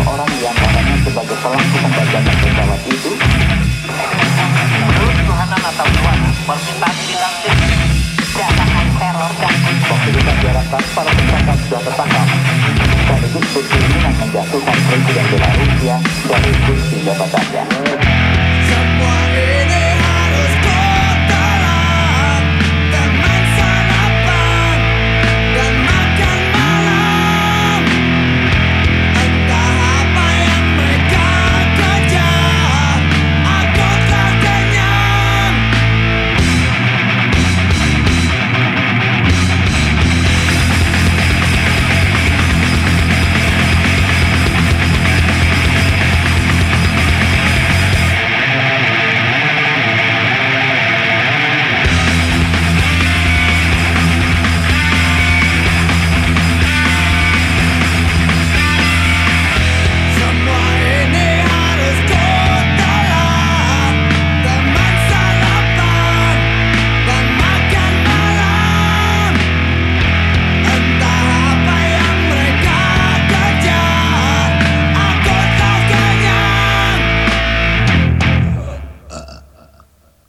seorang yang namanya sebagai pelaku pembajakan pesawat itu. Menurut Tuhanan atau Tuhan permintaan ditaksir jatahan teror dan waktu itu diharapkan para tersangka sudah tertangkap ini yang menjatuhkan Presiden Belarusia dari kursi jabatannya